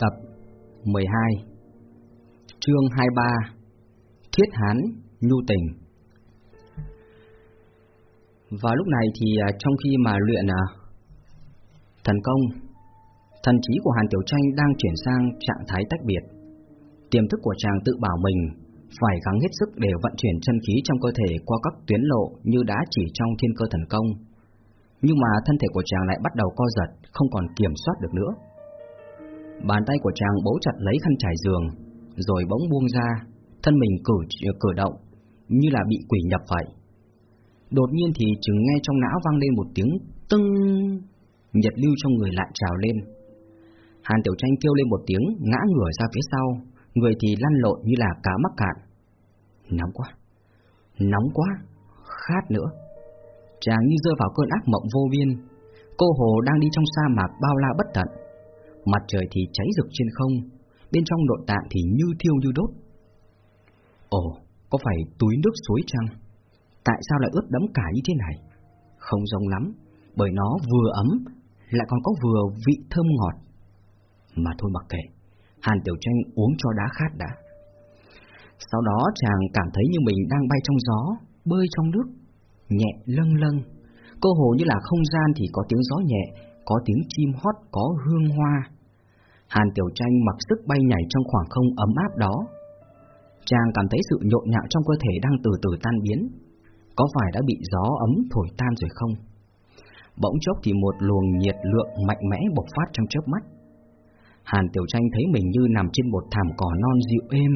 Tập 12 Chương 23 Thiết Hán Nhu Tình Và lúc này thì à, trong khi mà luyện à, thần công, thần trí của Hàn Tiểu Tranh đang chuyển sang trạng thái tách biệt. Tiềm thức của chàng tự bảo mình phải gắng hết sức để vận chuyển chân khí trong cơ thể qua các tuyến lộ như đã chỉ trong thiên cơ thần công. Nhưng mà thân thể của chàng lại bắt đầu co giật, không còn kiểm soát được nữa. Bàn tay của chàng bấu chặt lấy khăn trải giường, rồi bỗng buông ra, thân mình cử cử động, như là bị quỷ nhập vậy. Đột nhiên thì chừng nghe trong não vang lên một tiếng tưng, nhiệt lưu trong người lại trào lên. Hàn Tiểu Tranh kêu lên một tiếng, ngã ngửa ra phía sau, người thì lăn lộn như là cá mắc cạn. Nóng quá, nóng quá, khát nữa. Chàng như rơi vào cơn ác mộng vô biên. Cô hồ đang đi trong sa mạc bao la bất tận. Mặt trời thì cháy rực trên không, bên trong nội tạng thì như thiêu như đốt. Ồ, có phải túi nước suối chăng? Tại sao lại ướt đẫm cả như thế này? Không giống lắm, bởi nó vừa ấm, lại còn có vừa vị thơm ngọt. Mà thôi mặc kệ, Hàn Tiểu Tranh uống cho đá khát đã. Sau đó chàng cảm thấy như mình đang bay trong gió, bơi trong nước, nhẹ lâng lâng. Cơ hồ như là không gian thì có tiếng gió nhẹ, có tiếng chim hót, có hương hoa. Hàn Tiểu Tranh mặc sức bay nhảy trong khoảng không ấm áp đó. Chàng cảm thấy sự nhộn nhạo trong cơ thể đang từ từ tan biến. Có phải đã bị gió ấm thổi tan rồi không? Bỗng chốc thì một luồng nhiệt lượng mạnh mẽ bộc phát trong chớp mắt. Hàn Tiểu Tranh thấy mình như nằm trên một thảm cỏ non dịu êm,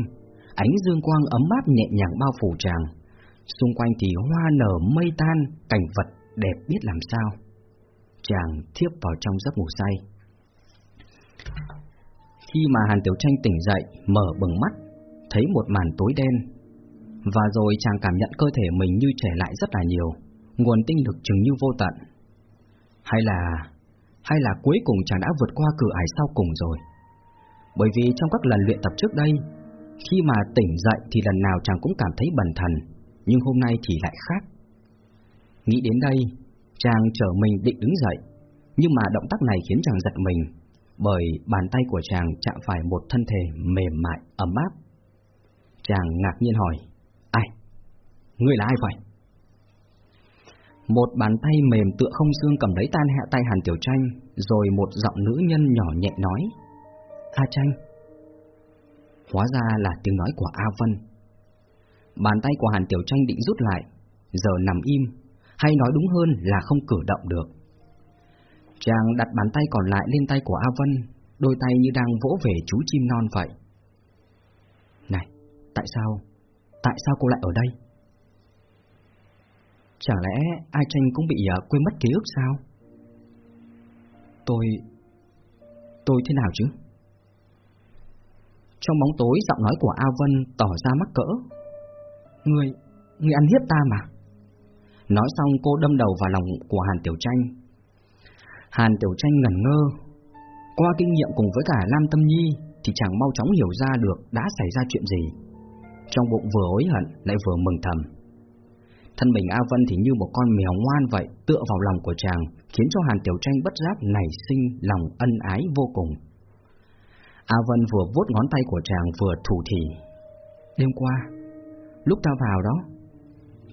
ánh dương quang ấm áp nhẹ nhàng bao phủ chàng. Xung quanh thì hoa nở mây tan, cảnh vật đẹp biết làm sao. Chàng thiếp vào trong giấc ngủ say. Khi mà Hàn Tiểu Tranh tỉnh dậy, mở bừng mắt, thấy một màn tối đen. Và rồi chàng cảm nhận cơ thể mình như trẻ lại rất là nhiều, nguồn tinh lực chừng như vô tận. Hay là... hay là cuối cùng chàng đã vượt qua cửa ải sau cùng rồi. Bởi vì trong các lần luyện tập trước đây, khi mà tỉnh dậy thì lần nào chàng cũng cảm thấy bần thần, nhưng hôm nay thì lại khác. Nghĩ đến đây, chàng trở mình định đứng dậy, nhưng mà động tác này khiến chàng giật mình, bởi bàn tay của chàng chạm phải một thân thể mềm mại, ấm áp. Chàng ngạc nhiên hỏi, ai? Ngươi là ai vậy? Một bàn tay mềm tựa không xương cầm lấy tan hạ tay Hàn Tiểu Tranh, rồi một giọng nữ nhân nhỏ nhẹ nói, A Tranh. Hóa ra là tiếng nói của A Vân. Bàn tay của Hàn Tiểu Tranh định rút lại, giờ nằm im, hay nói đúng hơn là không cử động được. Chàng đặt bàn tay còn lại lên tay của A Vân, đôi tay như đang vỗ về chú chim non vậy. Này, tại sao, tại sao cô lại ở đây? Chẳng lẽ ai tranh cũng bị uh, quên mất ký ức sao? Tôi... tôi thế nào chứ? Trong bóng tối giọng nói của A Vân tỏ ra mắc cỡ. Người, người ăn hiếp ta mà. Nói xong cô đâm đầu vào lòng của Hàn Tiểu Tranh. Hàn Tiểu Tranh ngẩn ngơ. Qua kinh nghiệm cùng với cả Lam Tâm Nhi thì chẳng mau chóng hiểu ra được đã xảy ra chuyện gì. Trong bụng vừa hối hận lại vừa mừng thầm. Thân mình A Vân thì như một con mèo ngoan vậy tựa vào lòng của chàng khiến cho Hàn Tiểu Tranh bất giác nảy sinh lòng ân ái vô cùng. A Vân vừa vuốt ngón tay của chàng vừa thủ thỉ. Đêm qua, lúc ta vào đó,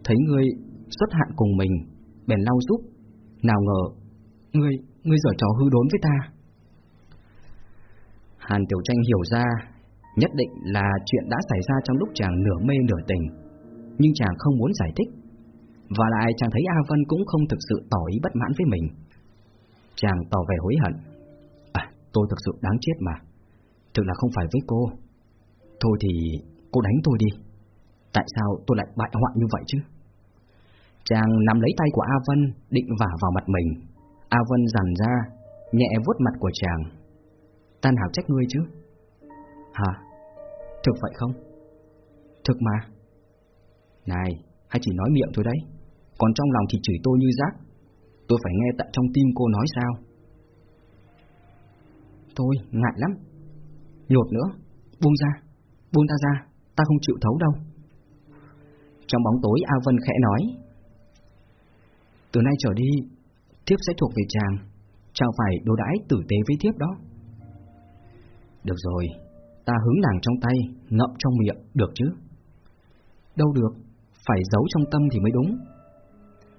thấy ngươi xuất hạn cùng mình, bèn lau giúp. Nào ngờ, ngươi, ngươi giở trò hư đốn với ta. Hàn Tiểu Tranh hiểu ra, nhất định là chuyện đã xảy ra trong lúc chàng nửa mê nửa tình, nhưng chàng không muốn giải thích. Và lại chàng thấy A Vân cũng không thực sự tỏ ý bất mãn với mình. Chàng tỏ vẻ hối hận. À, tôi thực sự đáng chết mà. Thực là không phải với cô. Thôi thì cô đánh tôi đi. Tại sao tôi lại bại hoại như vậy chứ? Chàng nắm lấy tay của A Vân, định vả vào mặt mình. A Vân dằn ra, nhẹ vuốt mặt của chàng. Tan hảo trách ngươi chứ? Hả? Thực vậy không? Thực mà. Này, hay chỉ nói miệng thôi đấy. Còn trong lòng thì chửi tôi như rác. Tôi phải nghe tận trong tim cô nói sao. Tôi ngại lắm. Nhột nữa, buông ra, buông ta ra, ta không chịu thấu đâu. Trong bóng tối A Vân khẽ nói từ nay trở đi Thiếp sẽ thuộc về chàng Chàng phải đối đãi tử tế với thiếp đó Được rồi, ta hứng nàng trong tay, ngậm trong miệng, được chứ? Đâu được, phải giấu trong tâm thì mới đúng.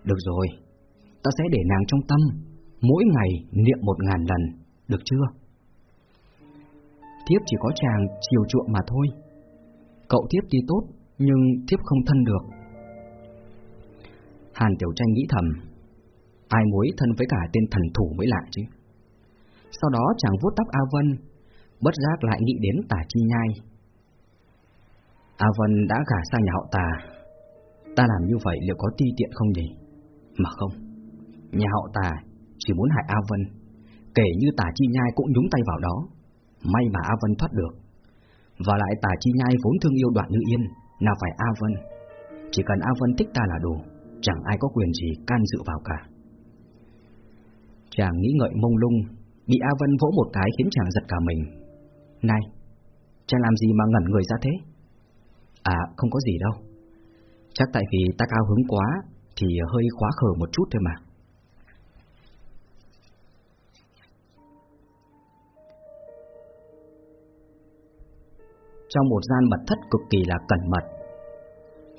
Được rồi, ta sẽ để nàng trong tâm, mỗi ngày niệm một ngàn lần, được chưa? Thiếp chỉ có chàng chiều chuộng mà thôi. Cậu thiếp tuy tốt, nhưng thiếp không thân được. Hàn Tiểu Tranh nghĩ thầm, ai mối thân với cả tên thần thủ mới lạ chứ. Sau đó chàng vuốt tóc A Vân, bất giác lại nghĩ đến tả chi nhai. A Vân đã gả sang nhà họ tà, ta làm như vậy liệu có ti tiện không nhỉ? Mà không, nhà họ tà chỉ muốn hại A Vân, kể như tả chi nhai cũng nhúng tay vào đó, may mà A Vân thoát được. Và lại tả chi nhai vốn thương yêu đoạn nữ yên, nào phải A Vân, chỉ cần A Vân thích ta là đủ, chẳng ai có quyền gì can dự vào cả. Chàng nghĩ ngợi mông lung, bị A Vân vỗ một cái khiến chàng giật cả mình. Này, chàng làm gì mà ngẩn người ra thế? À, không có gì đâu. Chắc tại vì ta cao hứng quá thì hơi khóa khờ một chút thôi mà. Trong một gian mật thất cực kỳ là cẩn mật,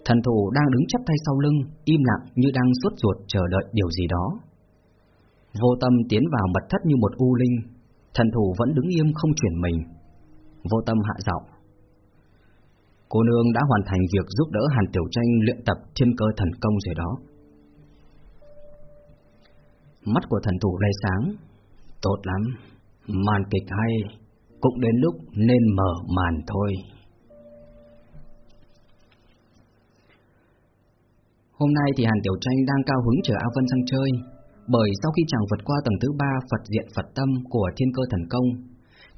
thần thủ đang đứng chắp tay sau lưng, im lặng như đang suốt ruột chờ đợi điều gì đó. Vô tâm tiến vào mật thất như một u linh, thần thủ vẫn đứng im không chuyển mình. Vô tâm hạ giọng. Cô nương đã hoàn thành việc giúp đỡ Hàn Tiểu Tranh luyện tập thiên cơ thần công rồi đó. Mắt của thần thủ lay sáng. Tốt lắm, màn kịch hay, cũng đến lúc nên mở màn thôi. Hôm nay thì Hàn Tiểu Tranh đang cao hứng chờ A Vân sang chơi, bởi sau khi chàng vượt qua tầng thứ ba Phật diện Phật tâm của Thiên Cơ Thần Công,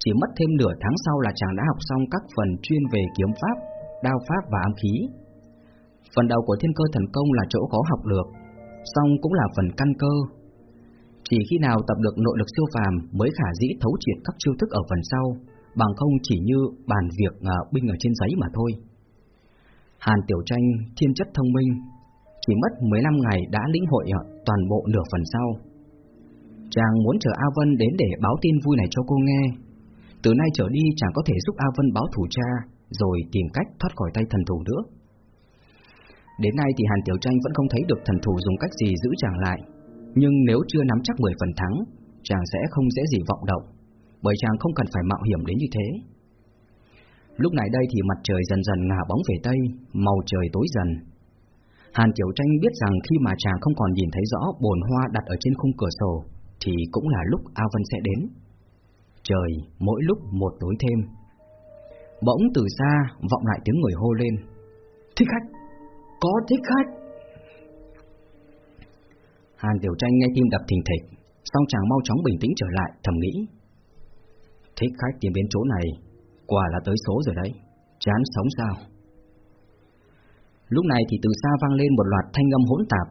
chỉ mất thêm nửa tháng sau là chàng đã học xong các phần chuyên về kiếm pháp, đao pháp và ám khí. Phần đầu của Thiên Cơ Thần Công là chỗ khó học được, song cũng là phần căn cơ. Chỉ khi nào tập được nội lực siêu phàm mới khả dĩ thấu triệt các chiêu thức ở phần sau, bằng không chỉ như bàn việc à, binh ở trên giấy mà thôi. Hàn Tiểu Tranh thiên chất thông minh, chỉ mất 15 ngày đã lĩnh hội toàn bộ nửa phần sau. Chàng muốn chờ A Vân đến để báo tin vui này cho cô nghe. Từ nay trở đi chàng có thể giúp A Vân báo thủ cha, rồi tìm cách thoát khỏi tay thần thủ nữa. Đến nay thì Hàn Tiểu Tranh vẫn không thấy được thần thủ dùng cách gì giữ chàng lại, nhưng nếu chưa nắm chắc 10 phần thắng, chàng sẽ không dễ gì vọng động, bởi chàng không cần phải mạo hiểm đến như thế. Lúc này đây thì mặt trời dần dần ngả bóng về tây, màu trời tối dần, Hàn Tiểu Tranh biết rằng khi mà chàng không còn nhìn thấy rõ bồn hoa đặt ở trên khung cửa sổ, thì cũng là lúc A Vân sẽ đến. Trời mỗi lúc một tối thêm. Bỗng từ xa vọng lại tiếng người hô lên. Thích khách! Có thích khách! Hàn Tiểu Tranh nghe tim đập thình thịch, xong chàng mau chóng bình tĩnh trở lại, thầm nghĩ. Thích khách tìm đến chỗ này, quả là tới số rồi đấy, chán sống sao? Lúc này thì từ xa vang lên một loạt thanh âm hỗn tạp,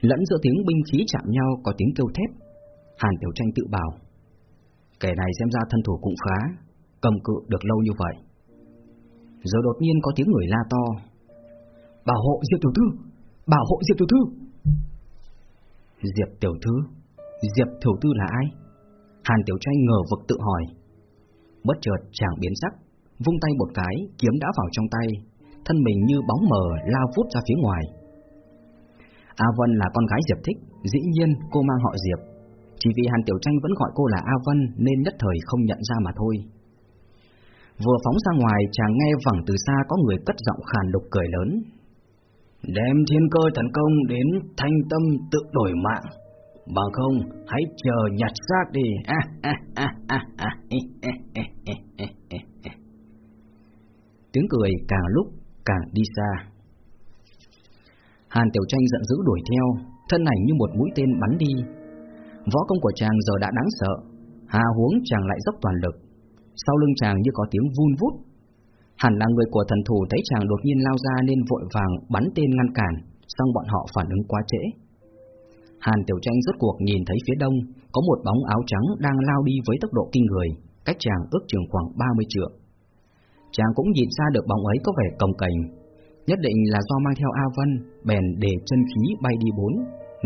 lẫn giữa tiếng binh khí chạm nhau có tiếng kêu thét. Hàn Tiểu Tranh tự bảo, kẻ này xem ra thân thủ cũng khá, cầm cự được lâu như vậy. rồi đột nhiên có tiếng người la to, bảo hộ Diệp Tiểu Thư, bảo hộ Diệp Tiểu Thư. Diệp Tiểu Thư, Diệp Tiểu Thư là ai? Hàn Tiểu Tranh ngờ vực tự hỏi. Bất chợt chàng biến sắc, vung tay một cái, kiếm đã vào trong tay, thân mình như bóng mờ lao vút ra phía ngoài. A Vân là con gái Diệp Thích, dĩ nhiên cô mang họ Diệp. Chỉ vì Hàn Tiểu Tranh vẫn gọi cô là A Vân nên nhất thời không nhận ra mà thôi. Vừa phóng ra ngoài, chàng nghe vẳng từ xa có người cất giọng khàn đục cười lớn. Đem thiên cơ thần công đến thanh tâm tự đổi mạng, bằng không hãy chờ nhặt xác đi. Tiếng cười càng lúc càng đi xa. Hàn Tiểu Tranh giận dữ đuổi theo, thân ảnh như một mũi tên bắn đi. Võ công của chàng giờ đã đáng sợ, hà huống chàng lại dốc toàn lực. Sau lưng chàng như có tiếng vun vút. Hẳn là người của thần thủ thấy chàng đột nhiên lao ra nên vội vàng bắn tên ngăn cản, xong bọn họ phản ứng quá trễ. Hàn Tiểu Tranh rốt cuộc nhìn thấy phía đông có một bóng áo trắng đang lao đi với tốc độ kinh người, cách chàng ước chừng khoảng 30 trượng chàng cũng nhìn ra được bóng ấy có vẻ cồng cành nhất định là do mang theo A Vân, bèn để chân khí bay đi bốn,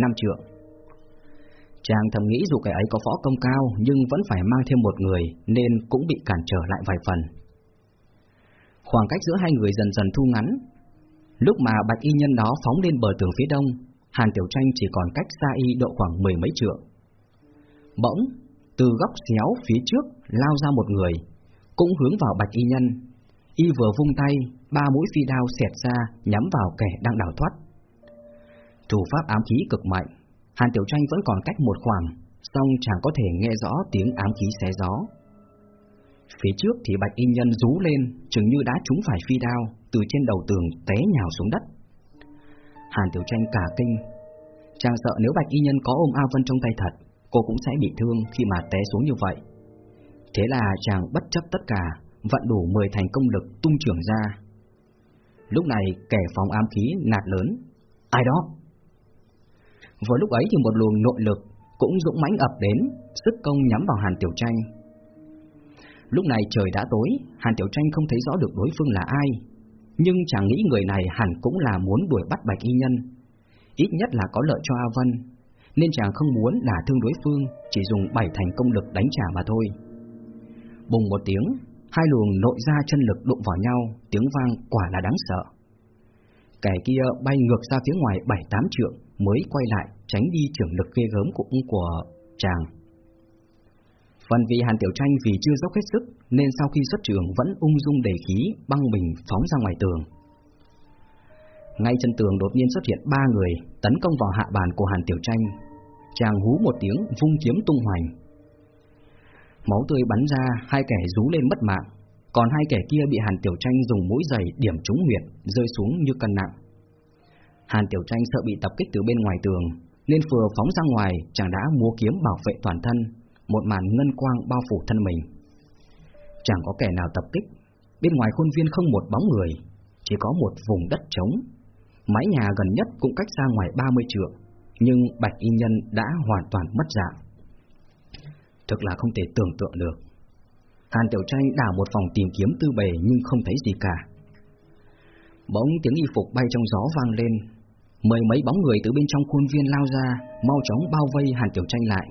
năm trượng. Chàng thầm nghĩ dù kẻ ấy có võ công cao nhưng vẫn phải mang thêm một người nên cũng bị cản trở lại vài phần. Khoảng cách giữa hai người dần dần thu ngắn. Lúc mà bạch y nhân đó phóng lên bờ tường phía đông, Hàn Tiểu Tranh chỉ còn cách xa y độ khoảng mười mấy trượng. Bỗng, từ góc xéo phía trước lao ra một người, cũng hướng vào bạch y nhân. Y vừa vung tay, ba mũi phi đao xẹt ra nhắm vào kẻ đang đảo thoát. Thủ pháp ám khí cực mạnh, Hàn Tiểu Tranh vẫn còn cách một khoảng, song chẳng có thể nghe rõ tiếng ám khí xé gió. Phía trước thì bạch y nhân rú lên, chừng như đã trúng phải phi đao, từ trên đầu tường té nhào xuống đất. Hàn Tiểu Tranh cả kinh, chàng sợ nếu bạch y nhân có ôm A Vân trong tay thật, cô cũng sẽ bị thương khi mà té xuống như vậy. Thế là chàng bất chấp tất cả, vận đủ 10 thành công lực tung trưởng ra. Lúc này kẻ phóng ám khí nạt lớn, ai đó? Vừa lúc ấy thì một luồng nội lực cũng dũng mãnh ập đến, sức công nhắm vào Hàn Tiểu Tranh. Lúc này trời đã tối, Hàn Tiểu Tranh không thấy rõ được đối phương là ai, nhưng chàng nghĩ người này hẳn cũng là muốn đuổi bắt Bạch Y Nhân. Ít nhất là có lợi cho A Vân, nên chàng không muốn đả thương đối phương, chỉ dùng bảy thành công lực đánh trả mà thôi. Bùng một tiếng, hai luồng nội ra chân lực đụng vào nhau, tiếng vang quả là đáng sợ. Kẻ kia bay ngược ra phía ngoài bảy tám trượng mới quay lại tránh đi trưởng lực ghê gớm của, của chàng. Phần vì Hàn Tiểu Tranh vì chưa dốc hết sức nên sau khi xuất trường vẫn ung dung đầy khí băng bình phóng ra ngoài tường. Ngay chân tường đột nhiên xuất hiện ba người tấn công vào hạ bàn của Hàn Tiểu Tranh. Chàng hú một tiếng vung kiếm tung hoành. Máu tươi bắn ra, hai kẻ rú lên mất mạng, còn hai kẻ kia bị Hàn Tiểu Tranh dùng mũi giày điểm trúng huyệt, rơi xuống như cân nặng. Hàn Tiểu Tranh sợ bị tập kích từ bên ngoài tường, nên vừa phóng ra ngoài, chàng đã múa kiếm bảo vệ toàn thân, một màn ngân quang bao phủ thân mình. Chẳng có kẻ nào tập kích, bên ngoài khuôn viên không một bóng người, chỉ có một vùng đất trống. Mái nhà gần nhất cũng cách xa ngoài 30 trượng, nhưng Bạch Y Nhân đã hoàn toàn mất dạng. Thực là không thể tưởng tượng được. Hàn Tiểu Tranh đảo một phòng tìm kiếm tư bề nhưng không thấy gì cả. Bỗng tiếng y phục bay trong gió vang lên, mười mấy bóng người từ bên trong khuôn viên lao ra, mau chóng bao vây Hàn Tiểu Tranh lại.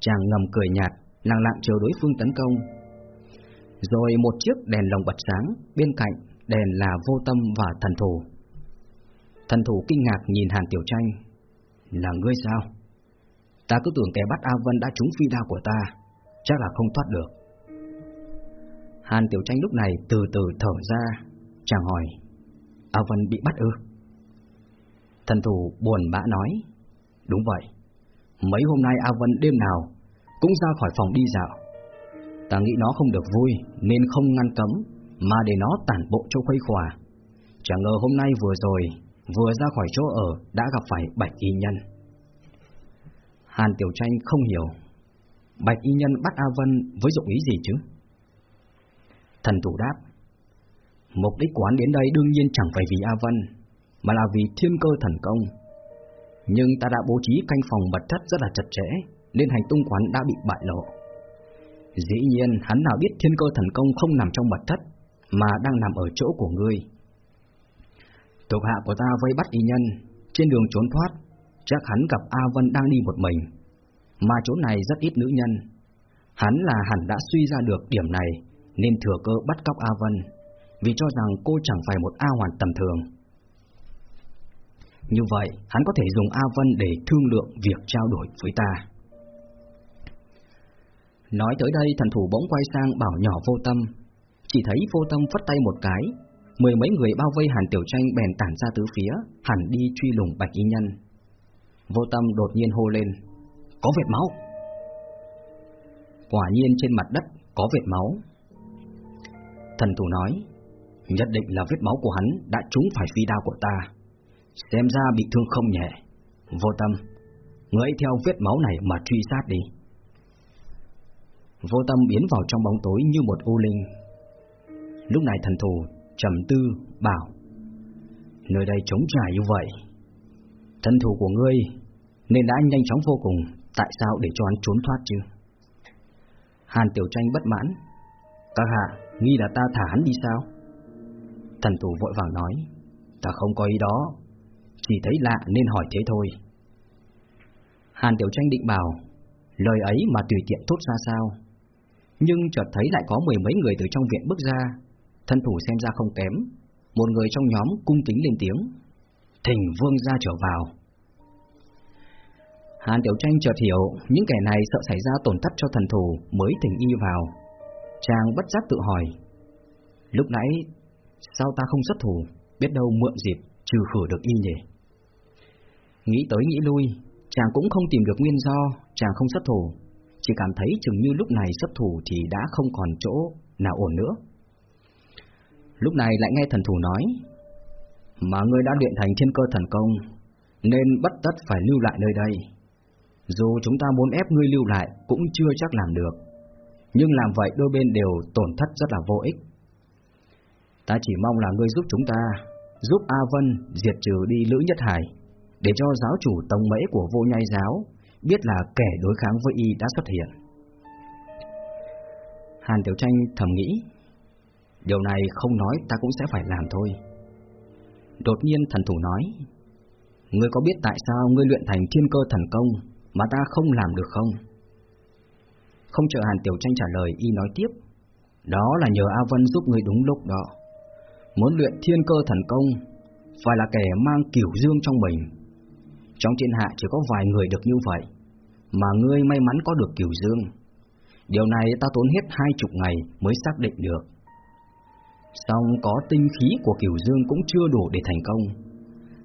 Chàng ngầm cười nhạt, lặng lặng chờ đối phương tấn công. Rồi một chiếc đèn lồng bật sáng, bên cạnh đèn là vô tâm và thần thủ. Thần thủ kinh ngạc nhìn Hàn Tiểu Tranh. Là ngươi sao? Ta cứ tưởng kẻ bắt A Vân đã trúng phi đao của ta, chắc là không thoát được. Hàn Tiểu Tranh lúc này từ từ thở ra, chàng hỏi, A Vân bị bắt ư? Thần thủ buồn bã nói, đúng vậy, mấy hôm nay A Vân đêm nào cũng ra khỏi phòng đi dạo. Ta nghĩ nó không được vui nên không ngăn cấm, mà để nó tản bộ cho khuây khỏa. Chẳng ngờ hôm nay vừa rồi, vừa ra khỏi chỗ ở đã gặp phải bạch y nhân. Hàn Tiểu Tranh không hiểu, bạch y nhân bắt A Vân với dụng ý gì chứ? Thần thủ đáp, mục đích quán đến đây đương nhiên chẳng phải vì A Vân, mà là vì thiên cơ thần công. Nhưng ta đã bố trí canh phòng mật thất rất là chặt chẽ, nên hành tung quán đã bị bại lộ. Dĩ nhiên hắn nào biết thiên cơ thần công không nằm trong mật thất, mà đang nằm ở chỗ của ngươi. Thuộc hạ của ta vây bắt y nhân, trên đường trốn thoát, chắc hắn gặp A Vân đang đi một mình. Mà chỗ này rất ít nữ nhân. Hắn là hẳn đã suy ra được điểm này, nên thừa cơ bắt cóc A Vân, vì cho rằng cô chẳng phải một A hoàn tầm thường. Như vậy, hắn có thể dùng A Vân để thương lượng việc trao đổi với ta. Nói tới đây, thần thủ bỗng quay sang bảo nhỏ vô tâm. Chỉ thấy vô tâm phất tay một cái, mười mấy người bao vây Hàn Tiểu Tranh bèn tản ra tứ phía, hẳn đi truy lùng Bạch Y Nhân. Vô tâm đột nhiên hô lên, có vệt máu. Quả nhiên trên mặt đất có vệt máu. Thần thủ nói, nhất định là vết máu của hắn đã trúng phải phi đao của ta. Xem ra bị thương không nhẹ. Vô tâm, ngươi theo vết máu này mà truy sát đi. Vô tâm biến vào trong bóng tối như một u linh. Lúc này thần thủ trầm tư bảo: nơi đây trống trải như vậy, thân thủ của ngươi nên đã nhanh chóng vô cùng. Tại sao để cho hắn trốn thoát chứ? Hàn Tiểu Tranh bất mãn. Các hạ, nghi là ta thả hắn đi sao? Thần thủ vội vàng nói, ta không có ý đó, chỉ thấy lạ nên hỏi thế thôi. Hàn Tiểu Tranh định bảo, lời ấy mà tùy tiện thốt ra sao. Nhưng chợt thấy lại có mười mấy người từ trong viện bước ra, thân thủ xem ra không kém. Một người trong nhóm cung kính lên tiếng, thỉnh vương ra trở vào. Hàn Tiểu Tranh chợt hiểu những kẻ này sợ xảy ra tổn thất cho thần thủ mới thỉnh y vào. Chàng bất giác tự hỏi, lúc nãy sao ta không xuất thủ, biết đâu mượn dịp trừ khử được y nhỉ? Nghĩ tới nghĩ lui, chàng cũng không tìm được nguyên do chàng không xuất thủ, chỉ cảm thấy chừng như lúc này xuất thủ thì đã không còn chỗ nào ổn nữa. Lúc này lại nghe thần thủ nói, mà ngươi đã luyện thành thiên cơ thần công, nên bất tất phải lưu lại nơi đây. Dù chúng ta muốn ép ngươi lưu lại cũng chưa chắc làm được, nhưng làm vậy đôi bên đều tổn thất rất là vô ích. Ta chỉ mong là ngươi giúp chúng ta, giúp A Vân diệt trừ đi Lữ Nhất Hải, để cho giáo chủ tông mễ của vô nhai giáo biết là kẻ đối kháng với y đã xuất hiện. Hàn Tiểu Tranh thầm nghĩ, điều này không nói ta cũng sẽ phải làm thôi. Đột nhiên thần thủ nói, ngươi có biết tại sao ngươi luyện thành thiên cơ thần công mà ta không làm được không? Không chờ Hàn Tiểu Tranh trả lời, y nói tiếp, đó là nhờ A Vân giúp ngươi đúng lúc đó. Muốn luyện thiên cơ thần công, phải là kẻ mang kiểu dương trong mình. Trong thiên hạ chỉ có vài người được như vậy, mà ngươi may mắn có được kiểu dương. Điều này ta tốn hết hai chục ngày mới xác định được. Xong có tinh khí của kiểu dương cũng chưa đủ để thành công.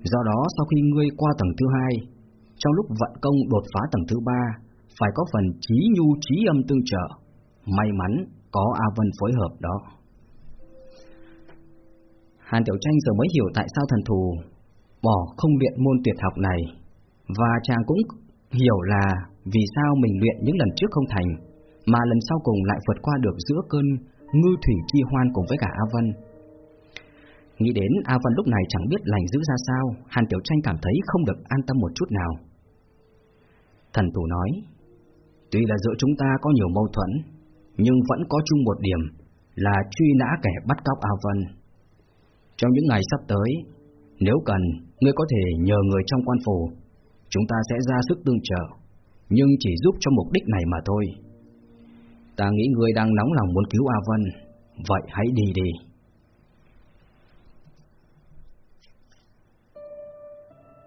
Do đó sau khi ngươi qua tầng thứ hai, trong lúc vận công đột phá tầng thứ ba, phải có phần trí nhu trí âm tương trợ. May mắn có A Vân phối hợp đó. Hàn Tiểu Tranh giờ mới hiểu tại sao thần thù bỏ không luyện môn tuyệt học này, và chàng cũng hiểu là vì sao mình luyện những lần trước không thành, mà lần sau cùng lại vượt qua được giữa cơn ngư thủy chi hoan cùng với cả A Vân. Nghĩ đến A Vân lúc này chẳng biết lành giữ ra sao, Hàn Tiểu Tranh cảm thấy không được an tâm một chút nào. Thần thủ nói, tuy là giữa chúng ta có nhiều mâu thuẫn, nhưng vẫn có chung một điểm là truy nã kẻ bắt cóc A Vân. Trong những ngày sắp tới, nếu cần, ngươi có thể nhờ người trong quan phủ, chúng ta sẽ ra sức tương trợ, nhưng chỉ giúp cho mục đích này mà thôi. Ta nghĩ ngươi đang nóng lòng muốn cứu A Vân, vậy hãy đi đi.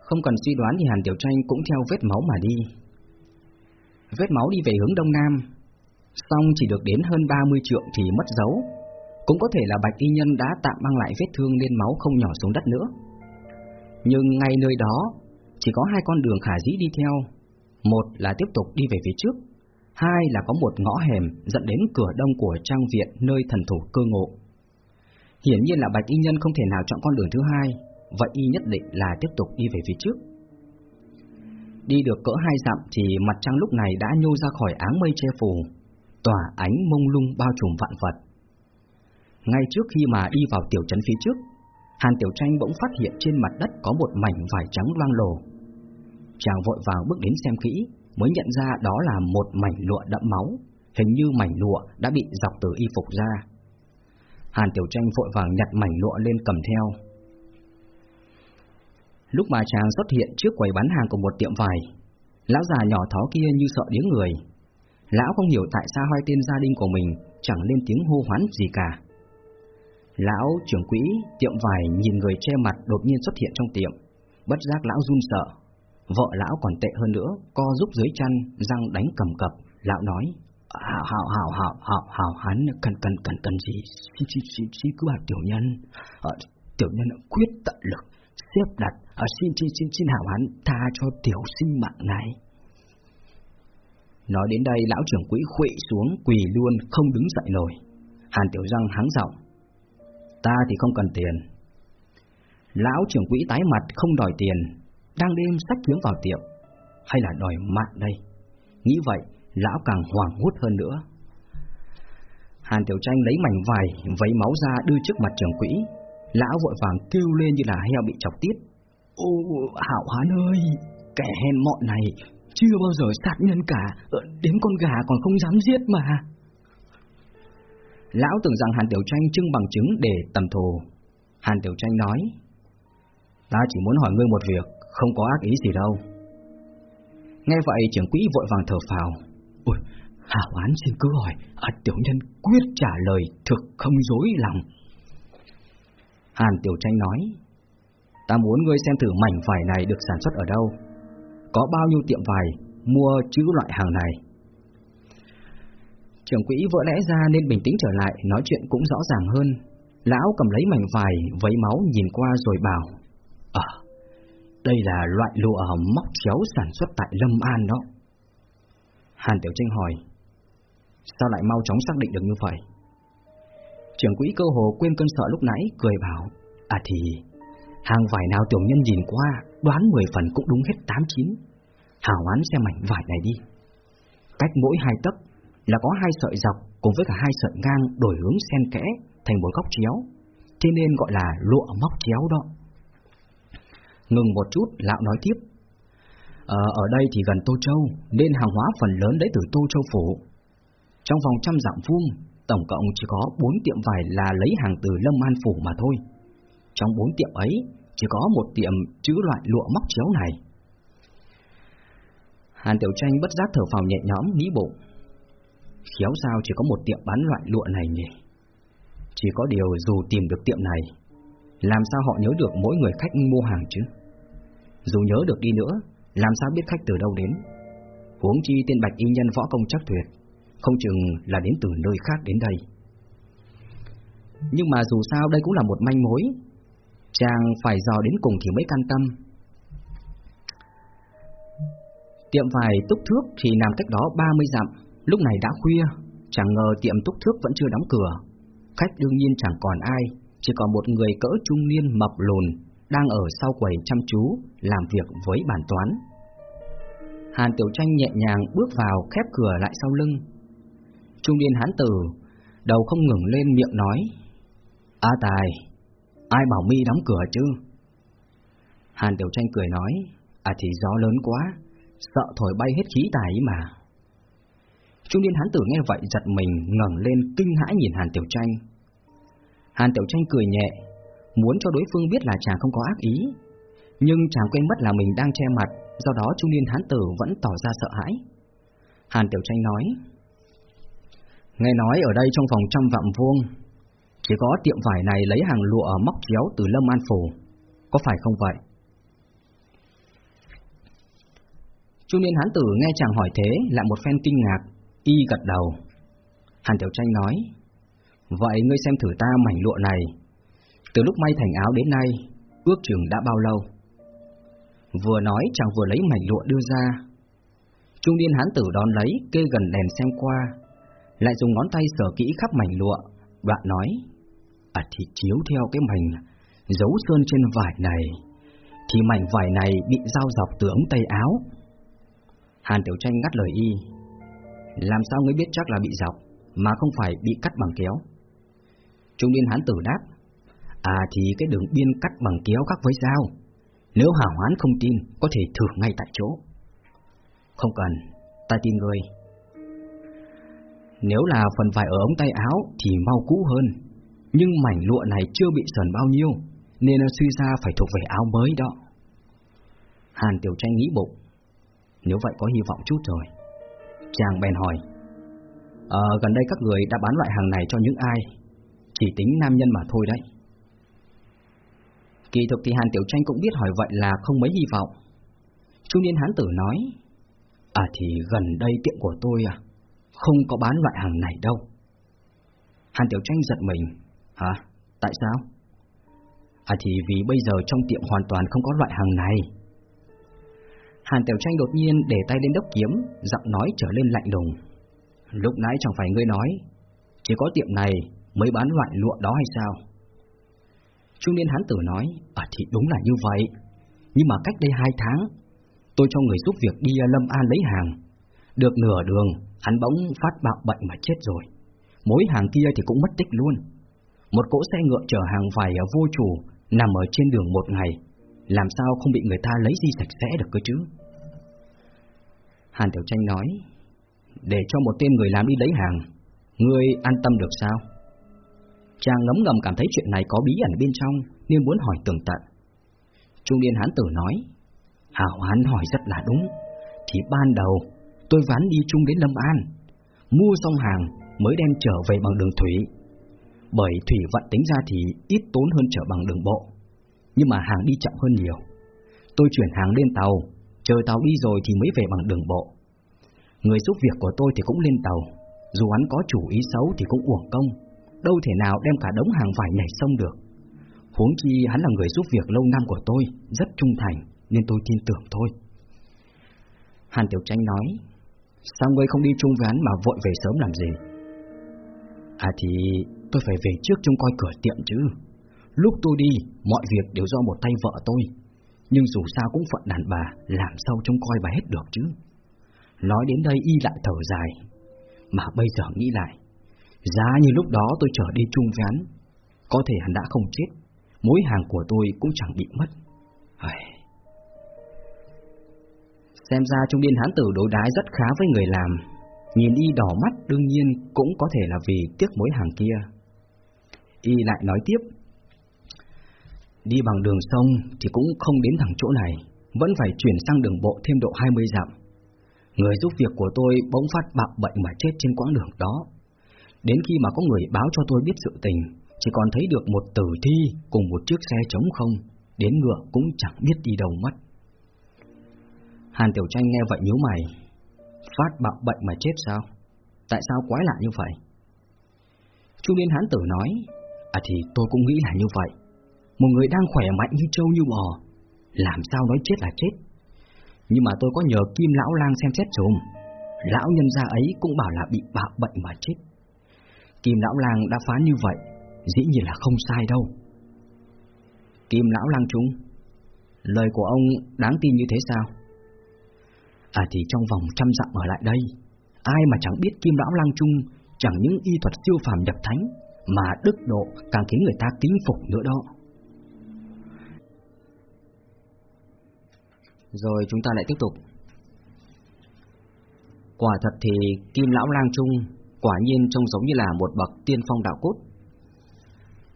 Không cần suy đoán thì Hàn Tiểu Tranh cũng theo vết máu mà đi. Vết máu đi về hướng đông nam, xong chỉ được đến hơn 30 trượng thì mất dấu. Cũng có thể là Bạch Y Nhân đã tạm mang lại vết thương nên máu không nhỏ xuống đất nữa. Nhưng ngay nơi đó chỉ có hai con đường khả dĩ đi theo. Một là tiếp tục đi về phía trước, hai là có một ngõ hẻm dẫn đến cửa đông của trang viện nơi thần thủ cơ ngộ. Hiển nhiên là Bạch Y Nhân không thể nào chọn con đường thứ hai, vậy y nhất định là tiếp tục đi về phía trước. Đi được cỡ hai dặm thì mặt trăng lúc này đã nhô ra khỏi áng mây che phủ, tỏa ánh mông lung bao trùm vạn vật. Ngay trước khi mà đi vào tiểu trấn phía trước, Hàn Tiểu Tranh bỗng phát hiện trên mặt đất có một mảnh vải trắng loang lổ. Chàng vội vàng bước đến xem kỹ, mới nhận ra đó là một mảnh lụa đẫm máu, hình như mảnh lụa đã bị dọc từ y phục ra. Hàn Tiểu Tranh vội vàng nhặt mảnh lụa lên cầm theo. Lúc mà chàng xuất hiện trước quầy bán hàng của một tiệm vải, lão già nhỏ thó kia như sợ điếng người. Lão không hiểu tại sao hai tên gia đình của mình chẳng lên tiếng hô hoán gì cả. Lão trưởng quỹ tiệm vải nhìn người che mặt đột nhiên xuất hiện trong tiệm, bất giác lão run sợ. Vợ lão còn tệ hơn nữa, co giúp dưới chăn, răng đánh cầm cập. Lão nói, hảo hảo hảo hảo hảo hảo hắn cần cần cần cần gì, xin xin xin xin cứ bảo tiểu nhân, à, tiểu nhân quyết tận lực xếp đặt, à, xin xin xin xin hảo hắn tha cho tiểu sinh mạng này. Nói đến đây lão trưởng quỹ khuỵ xuống quỳ luôn không đứng dậy nổi. Hàn Tiểu Răng hắng giọng, Ta thì không cần tiền. Lão trưởng quỹ tái mặt không đòi tiền, đang đêm sách kiếm vào tiệm, hay là đòi mạng đây? Nghĩ vậy, lão càng hoảng hốt hơn nữa. Hàn Tiểu Tranh lấy mảnh vải, vấy máu ra đưa trước mặt trưởng quỹ. Lão vội vàng kêu lên như là heo bị chọc tiết. Ô, Hảo Hán ơi, kẻ hèn mọn này chưa bao giờ sát nhân cả, ờ, đến con gà còn không dám giết mà. Lão tưởng rằng Hàn Tiểu Tranh trưng bằng chứng để tầm thù. Hàn Tiểu Tranh nói, ta chỉ muốn hỏi ngươi một việc, không có ác ý gì đâu. Nghe vậy trưởng quỹ vội vàng thở phào. Ôi, hảo án xin cứ hỏi, à, tiểu nhân quyết trả lời thực không dối lòng. Hàn Tiểu Tranh nói, ta muốn ngươi xem thử mảnh vải này được sản xuất ở đâu, có bao nhiêu tiệm vải mua chữ loại hàng này. Trưởng quỹ vỡ lẽ ra nên bình tĩnh trở lại, nói chuyện cũng rõ ràng hơn. Lão cầm lấy mảnh vải, vấy máu nhìn qua rồi bảo, Ờ, đây là loại lụa móc chéo sản xuất tại Lâm An đó. Hàn Tiểu Trinh hỏi, sao lại mau chóng xác định được như vậy? Trưởng quỹ cơ hồ quên cơn sợ lúc nãy, cười bảo, à thì, hàng vải nào tiểu nhân nhìn qua, đoán 10 phần cũng đúng hết 8-9. Hảo án xem mảnh vải này đi. Cách mỗi hai tấc là có hai sợi dọc cùng với cả hai sợi ngang đổi hướng xen kẽ thành một góc chéo, thế nên gọi là lụa móc chéo đó. Ngừng một chút, lão nói tiếp. Ờ, ở đây thì gần Tô Châu, nên hàng hóa phần lớn đến từ Tô Châu Phủ. Trong vòng trăm dặm vuông, tổng cộng chỉ có bốn tiệm vải là lấy hàng từ Lâm An Phủ mà thôi. Trong bốn tiệm ấy, chỉ có một tiệm chữ loại lụa móc chéo này. Hàn Tiểu Tranh bất giác thở phào nhẹ nhõm, nghĩ bụng. Khéo sao chỉ có một tiệm bán loại lụa này nhỉ? Chỉ có điều dù tìm được tiệm này, làm sao họ nhớ được mỗi người khách mua hàng chứ? Dù nhớ được đi nữa, làm sao biết khách từ đâu đến? Huống chi tiên bạch y nhân võ công chắc tuyệt, không chừng là đến từ nơi khác đến đây. Nhưng mà dù sao đây cũng là một manh mối, chàng phải dò đến cùng thì mới can tâm. Tiệm vải túc thước thì nằm cách đó 30 dặm, lúc này đã khuya, chẳng ngờ tiệm túc thước vẫn chưa đóng cửa. Khách đương nhiên chẳng còn ai, chỉ còn một người cỡ trung niên mập lùn đang ở sau quầy chăm chú làm việc với bản toán. Hàn Tiểu Tranh nhẹ nhàng bước vào khép cửa lại sau lưng. Trung niên hán tử, đầu không ngừng lên miệng nói: "A Tài, ai bảo mi đóng cửa chứ?" Hàn Tiểu Tranh cười nói: "À thì gió lớn quá, sợ thổi bay hết khí tài mà." Trung niên hán tử nghe vậy giật mình ngẩng lên kinh hãi nhìn Hàn Tiểu Tranh. Hàn Tiểu Tranh cười nhẹ, muốn cho đối phương biết là chàng không có ác ý, nhưng chàng quên mất là mình đang che mặt, do đó trung niên hán tử vẫn tỏ ra sợ hãi. Hàn Tiểu Tranh nói, Nghe nói ở đây trong vòng trăm vạn vuông, chỉ có tiệm vải này lấy hàng lụa móc chéo từ Lâm An Phủ, có phải không vậy? Trung niên hán tử nghe chàng hỏi thế lại một phen kinh ngạc, y gật đầu. Hàn Tiểu Tranh nói, Vậy ngươi xem thử ta mảnh lụa này, từ lúc may thành áo đến nay, ước chừng đã bao lâu? Vừa nói chàng vừa lấy mảnh lụa đưa ra. Trung niên hán tử đón lấy, kê gần đèn xem qua, lại dùng ngón tay sờ kỹ khắp mảnh lụa, đoạn nói, à thì chiếu theo cái mảnh dấu sơn trên vải này, thì mảnh vải này bị dao dọc từ ống tay áo. Hàn Tiểu Tranh ngắt lời y, làm sao ngươi biết chắc là bị dọc, mà không phải bị cắt bằng kéo? Trung niên hán tử đáp, à thì cái đường biên cắt bằng kéo khác với dao, nếu hảo hoán không tin, có thể thử ngay tại chỗ. Không cần, ta tin người. Nếu là phần vải ở ống tay áo thì mau cũ hơn, nhưng mảnh lụa này chưa bị sờn bao nhiêu, nên suy ra phải thuộc về áo mới đó. Hàn Tiểu Tranh nghĩ bụng, nếu vậy có hy vọng chút rồi. Chàng bèn hỏi, Ờ, gần đây các người đã bán loại hàng này cho những ai? Chỉ tính nam nhân mà thôi đấy. Kỳ thực thì Hàn Tiểu Tranh cũng biết hỏi vậy là không mấy hy vọng. Trung niên hán tử nói, À thì gần đây tiệm của tôi à, không có bán loại hàng này đâu. Hàn Tiểu Tranh giật mình, Hả? Tại sao? À thì vì bây giờ trong tiệm hoàn toàn không có loại hàng này. Hàn Tiểu Tranh đột nhiên để tay lên đốc kiếm, giọng nói trở lên lạnh lùng. Lúc nãy chẳng phải ngươi nói, chỉ có tiệm này mới bán loại lụa đó hay sao? Trung niên hán tử nói, à thì đúng là như vậy, nhưng mà cách đây hai tháng, tôi cho người giúp việc đi Lâm An lấy hàng. Được nửa đường, hắn bỗng phát bạo bệnh mà chết rồi. Mối hàng kia thì cũng mất tích luôn. Một cỗ xe ngựa chở hàng vải ở vô chủ nằm ở trên đường một ngày, làm sao không bị người ta lấy gì sạch sẽ được cơ chứ? Hàn Tiểu Tranh nói, để cho một tên người làm đi lấy hàng, ngươi an tâm được sao? Chàng ngấm ngầm cảm thấy chuyện này có bí ẩn bên trong nên muốn hỏi tường tận. Trung niên hán tử nói, Hảo hán hỏi rất là đúng, Thì ban đầu tôi ván đi chung đến Lâm An Mua xong hàng mới đem trở về bằng đường thủy. Bởi thủy vận tính ra thì ít tốn hơn trở bằng đường bộ Nhưng mà hàng đi chậm hơn nhiều. Tôi chuyển hàng lên tàu Chờ tàu đi rồi thì mới về bằng đường bộ. Người giúp việc của tôi thì cũng lên tàu Dù hắn có chủ ý xấu thì cũng uổng công. Đâu thể nào đem cả đống hàng vải nhảy sông được. Huống chi hắn là người giúp việc lâu năm của tôi, Rất trung thành, Nên tôi tin tưởng thôi. Hàn Tiểu Tranh nói, Sao ngươi không đi chung với hắn mà vội về sớm làm gì? À thì tôi phải về trước trông coi cửa tiệm chứ. Lúc tôi đi, Mọi việc đều do một tay vợ tôi. Nhưng dù sao cũng phận đàn bà, Làm sao trông coi bà hết được chứ? Nói đến đây y lại thở dài. Mà bây giờ nghĩ lại Giá như lúc đó tôi trở đi chung với hắn, Có thể hắn đã không chết, Mối hàng của tôi cũng chẳng bị mất. Ai... Xem ra trung niên hán tử đối đái rất khá với người làm, Nhìn y đỏ mắt đương nhiên cũng có thể là vì tiếc mối hàng kia. Y lại nói tiếp, Đi bằng đường sông thì cũng không đến thẳng chỗ này, Vẫn phải chuyển sang đường bộ thêm độ 20 dặm. Người giúp việc của tôi bỗng phát bạo bệnh mà chết trên quãng đường đó. Đến khi mà có người báo cho tôi biết sự tình, Chỉ còn thấy được một tử thi cùng một chiếc xe trống không, Đến ngựa cũng chẳng biết đi đâu mất. Hàn Tiểu Tranh nghe vậy nhíu mày. Phát bạo bệnh mà chết sao? Tại sao quái lạ như vậy? Chu Liên Hán Tử nói À thì tôi cũng nghĩ là như vậy. Một người đang khỏe mạnh như trâu như bò, Làm sao nói chết là chết. Nhưng mà tôi có nhờ Kim Lão Lang xem xét dùm. Lão nhân gia ấy cũng bảo là bị bạo bệnh mà chết. Kim Lão Lang đã phán như vậy, Dĩ nhiên là không sai đâu. Kim Lão Lang chúng, Lời của ông đáng tin như thế sao? À thì trong vòng trăm dặm ở lại đây, Ai mà chẳng biết Kim Lão Lang Trung Chẳng những y thuật siêu phàm nhập thánh, Mà đức độ càng khiến người ta kính phục nữa đó. Rồi chúng ta lại tiếp tục. Quả thật thì Kim Lão Lang Trung Quả nhiên trông giống như là một bậc tiên phong đạo cốt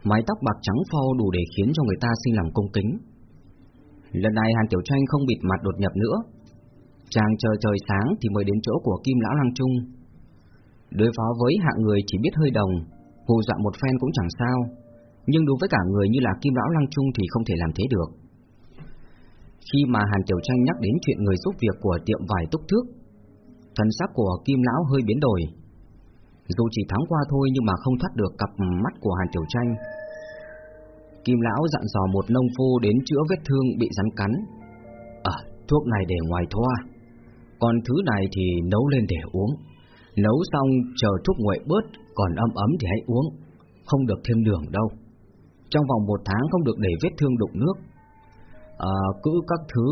Mái tóc bạc trắng phau đủ để khiến cho người ta sinh lòng cung kính Lần này Hàn Tiểu Tranh không bịt mặt đột nhập nữa Chàng chờ trời sáng thì mới đến chỗ của Kim Lão Lăng Trung. Đối phó với hạng người chỉ biết hơi đồng, hù dọa một phen cũng chẳng sao, nhưng đối với cả người như là Kim Lão Lăng Trung thì không thể làm thế được. Khi mà Hàn Tiểu Tranh nhắc đến chuyện người giúp việc của tiệm vải túc thước, thần sắc của Kim Lão hơi biến đổi. Dù chỉ tháng qua thôi nhưng mà không thoát được cặp mắt của Hàn Tiểu Tranh. Kim Lão dặn dò một nông phu đến chữa vết thương bị rắn cắn. À, thuốc này để ngoài thoa, còn thứ này thì nấu lên để uống Nấu xong chờ thuốc nguội bớt Còn ấm ấm thì hãy uống Không được thêm đường đâu Trong vòng một tháng không được để vết thương đụng nước à, Cứ các thứ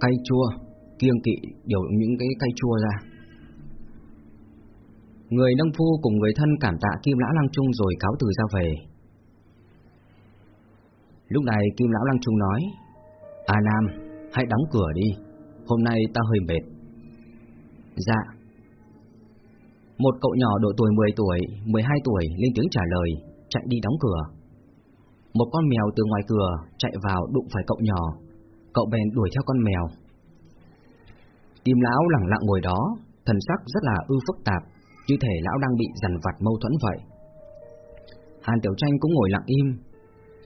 cay chua Kiêng kỵ điều những cái cay chua ra Người nông phu cùng người thân cảm tạ Kim Lão Lăng Trung rồi cáo từ ra về Lúc này Kim Lão Lăng Trung nói A Nam, hãy đóng cửa đi Hôm nay ta hơi mệt Dạ Một cậu nhỏ độ tuổi 10 tuổi, 12 tuổi lên tiếng trả lời, chạy đi đóng cửa. Một con mèo từ ngoài cửa chạy vào đụng phải cậu nhỏ, cậu bèn đuổi theo con mèo. Kim lão lặng lặng ngồi đó, thần sắc rất là ư phức tạp, như thể lão đang bị dằn vặt mâu thuẫn vậy. Hàn Tiểu Tranh cũng ngồi lặng im,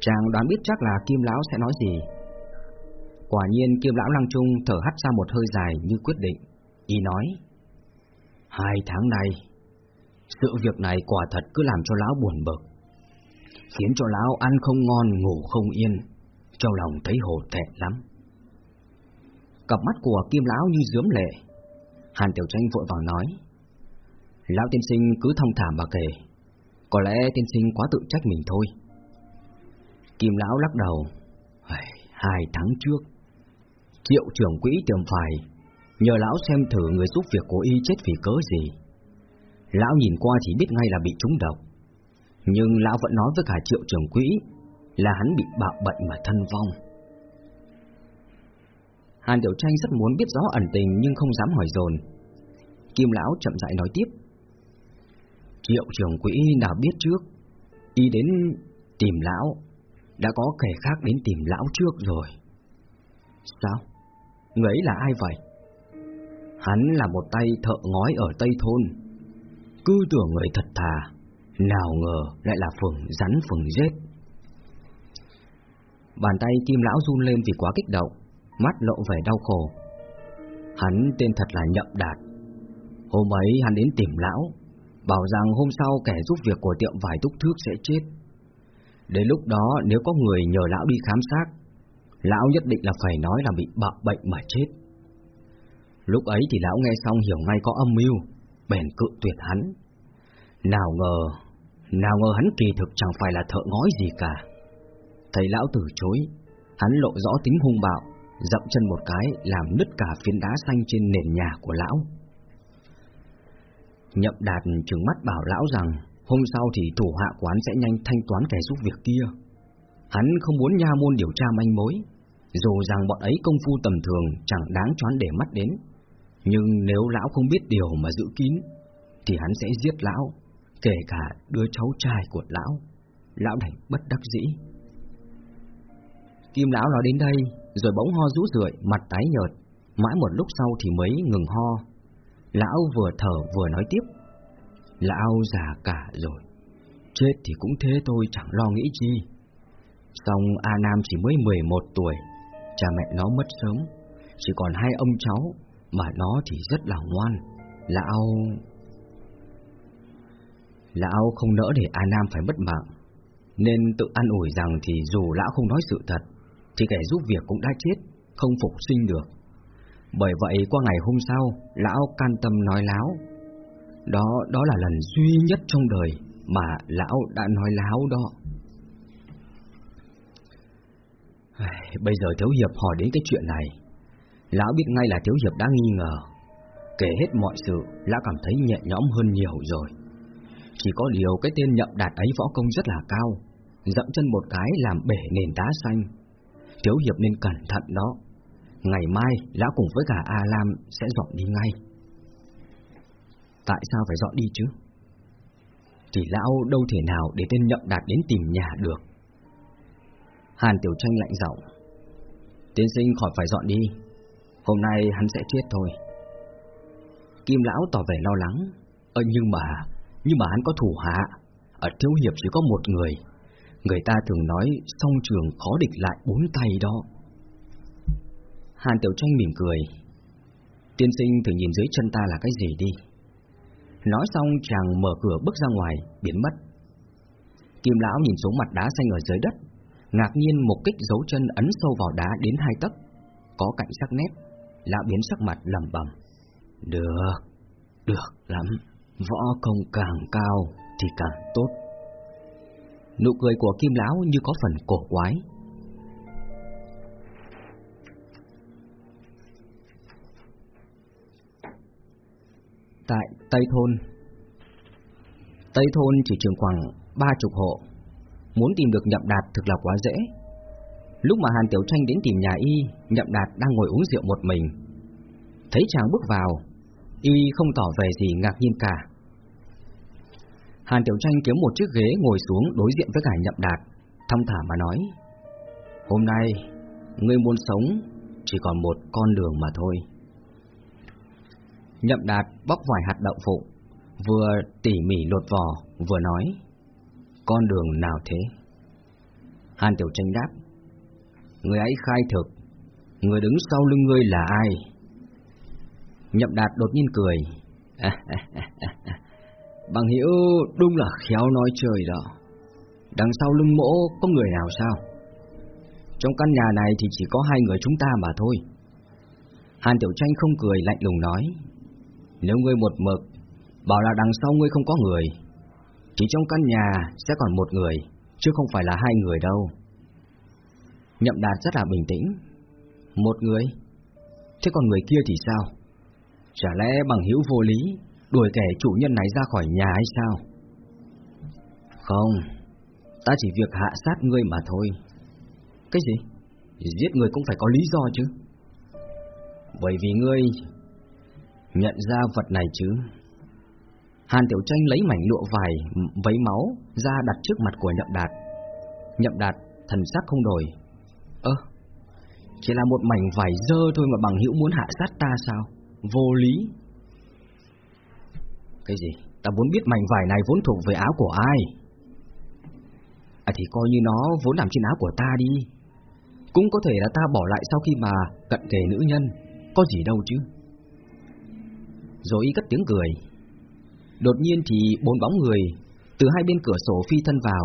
chàng đoán biết chắc là Kim lão sẽ nói gì. Quả nhiên Kim lão lăng trung thở hắt ra một hơi dài như quyết định. Y nói, hai tháng nay, sự việc này quả thật cứ làm cho lão buồn bực, khiến cho lão ăn không ngon, ngủ không yên, trong lòng thấy hổ thẹn lắm. Cặp mắt của Kim lão như dướm lệ, Hàn Tiểu Tranh vội vàng nói, lão tiên sinh cứ thông thảm bà kể, có lẽ tiên sinh quá tự trách mình thôi. Kim lão lắc đầu, hai tháng trước, triệu trưởng quỹ tiệm phải Nhờ lão xem thử người giúp việc của y chết vì cớ gì. Lão nhìn qua chỉ biết ngay là bị trúng độc. Nhưng lão vẫn nói với cả triệu trưởng quỹ Là hắn bị bạo bệnh mà thân vong. Hàn Tiểu Tranh rất muốn biết rõ ẩn tình nhưng không dám hỏi dồn. Kim lão chậm rãi nói tiếp. Triệu trưởng quỹ nào biết trước. Y đến tìm lão. Đã có kẻ khác đến tìm lão trước rồi. Sao? Người ấy là ai vậy? Hắn là một tay thợ ngói ở Tây Thôn. Cứ tưởng người thật thà, Nào ngờ lại là phường rắn, phường rết. Bàn tay kim lão run lên vì quá kích động, Mắt lộ vẻ đau khổ. Hắn tên thật là Nhậm Đạt. Hôm ấy hắn đến tìm lão. Bảo rằng hôm sau kẻ giúp việc của tiệm vải túc thước sẽ chết. Đến lúc đó, nếu có người nhờ lão đi khám xác, Lão nhất định là phải nói là bị bạo bệnh mà chết. Lúc ấy thì lão nghe xong hiểu ngay có âm mưu, Bèn cự tuyệt hắn. Nào ngờ Nào ngờ hắn kỳ thực chẳng phải là thợ ngói gì cả. Thấy lão từ chối, Hắn lộ rõ tính hung bạo, Dậm chân một cái, làm nứt cả phiến đá xanh trên nền nhà của lão. Nhậm đạt trừng mắt bảo lão rằng, Hôm sau thì thủ hạ quán sẽ nhanh thanh toán kẻ giúp việc kia. Hắn không muốn nha môn điều tra manh mối, Dù rằng bọn ấy công phu tầm thường chẳng đáng choán để mắt đến. Nhưng nếu lão không biết điều mà giữ kín, Thì hắn sẽ giết lão, Kể cả đứa cháu trai của lão. Lão đành bất đắc dĩ. Kim lão nói đến đây, Rồi bỗng ho rũ rượi, Mặt tái nhợt. Mãi một lúc sau thì mới ngừng ho. Lão vừa thở vừa nói tiếp. Lão già cả rồi. Chết thì cũng thế thôi, chẳng lo nghĩ chi. Xong A Nam chỉ mới 11 tuổi. Cha mẹ nó mất sớm. Chỉ còn hai ông cháu, Mà nó thì rất là ngoan. Lão... Lão không nỡ để A Nam phải mất mạng. Nên tự an ủi rằng thì dù lão không nói sự thật, Thì kẻ giúp việc cũng đã chết, Không phục sinh được. Bởi vậy qua ngày hôm sau, Lão can tâm nói láo. Đó đó là lần duy nhất trong đời Mà lão đã nói láo đó. Bây giờ Thiếu Hiệp hỏi đến cái chuyện này, Lão biết ngay là Thiếu Hiệp đã nghi ngờ. Kể hết mọi sự, Lão cảm thấy nhẹ nhõm hơn nhiều rồi. Chỉ có điều cái tên nhậm đạt ấy võ công rất là cao, dẫm chân một cái làm bể nền đá xanh. Thiếu Hiệp nên cẩn thận đó. Ngày mai, Lão cùng với cả A Lam sẽ dọn đi ngay. Tại sao phải dọn đi chứ? Thì Lão đâu thể nào để tên nhậm đạt đến tìm nhà được. Hàn Tiểu Tranh lạnh giọng. Tiến sinh khỏi phải dọn đi. Hôm nay hắn sẽ chết thôi. Kim Lão tỏ vẻ lo lắng. Ơ, nhưng mà Nhưng mà hắn có thủ hạ. Ở thiếu hiệp chỉ có một người. Người ta thường nói song trường khó địch lại bốn tay đó. Hàn Tiểu Tranh mỉm cười. Tiên sinh thử nhìn dưới chân ta là cái gì đi. Nói xong chàng mở cửa bước ra ngoài Biến mất. Kim Lão nhìn xuống mặt đá xanh ở dưới đất Ngạc nhiên một kích dấu chân ấn sâu vào đá đến hai tấc Có cạnh sắc nét Lão biến sắc mặt lầm bầm Được, được lắm Võ công càng cao thì càng tốt. Nụ cười của Kim Lão như có phần cổ quái. Tại Tây Thôn. Tây Thôn chỉ trường khoảng ba chục hộ, Muốn tìm được Nhậm Đạt thực là quá dễ. Lúc mà Hàn Tiểu Tranh đến tìm nhà y, Nhậm Đạt đang ngồi uống rượu một mình. Thấy chàng bước vào, Y không tỏ vẻ gì ngạc nhiên cả. Hàn Tiểu Tranh kiếm một chiếc ghế ngồi xuống đối diện với cả Nhậm Đạt, Thong thả mà nói, Hôm nay, Ngươi muốn sống Chỉ còn một con đường mà thôi. Nhậm Đạt bóc vài hạt đậu phụ Vừa tỉ mỉ lột vỏ Vừa nói con đường nào thế? Hàn Tiểu Tranh đáp Người ấy khai thực Người đứng sau lưng ngươi là ai? Nhậm Đạt đột nhiên cười, Bằng hiểu đúng là khéo nói trời đó Đằng sau lưng mỗ có người nào sao? Trong căn nhà này thì chỉ có hai người chúng ta mà thôi Hàn Tiểu Tranh không cười lạnh lùng nói nếu ngươi một mực Bảo là đằng sau ngươi không có người chỉ trong căn nhà sẽ còn một người, chứ không phải là hai người đâu. Nhậm Đạt rất là bình tĩnh. Một người? Thế còn người kia thì sao? Chả lẽ bằng hữu vô lý, đuổi kẻ chủ nhân này ra khỏi nhà hay sao? Không, ta chỉ việc hạ sát ngươi mà thôi. Cái gì? Giết người cũng phải có lý do chứ. Bởi vì ngươi nhận ra vật này chứ. Hàn Tiểu Tranh lấy mảnh lụa vải vấy máu ra đặt trước mặt của Nhậm Đạt. Nhậm Đạt thần sắc không đổi. Ơ, chỉ là một mảnh vải dơ thôi mà bằng hữu muốn hạ sát ta sao? vô lý. Cái gì? Ta muốn biết mảnh vải này vốn thuộc về áo của ai? À thì coi như nó vốn nằm trên áo của ta đi. Cũng có thể là ta bỏ lại sau khi mà cận kề nữ nhân, có gì đâu chứ. Rồi y cất tiếng cười. Đột nhiên thì bốn bóng người từ hai bên cửa sổ phi thân vào,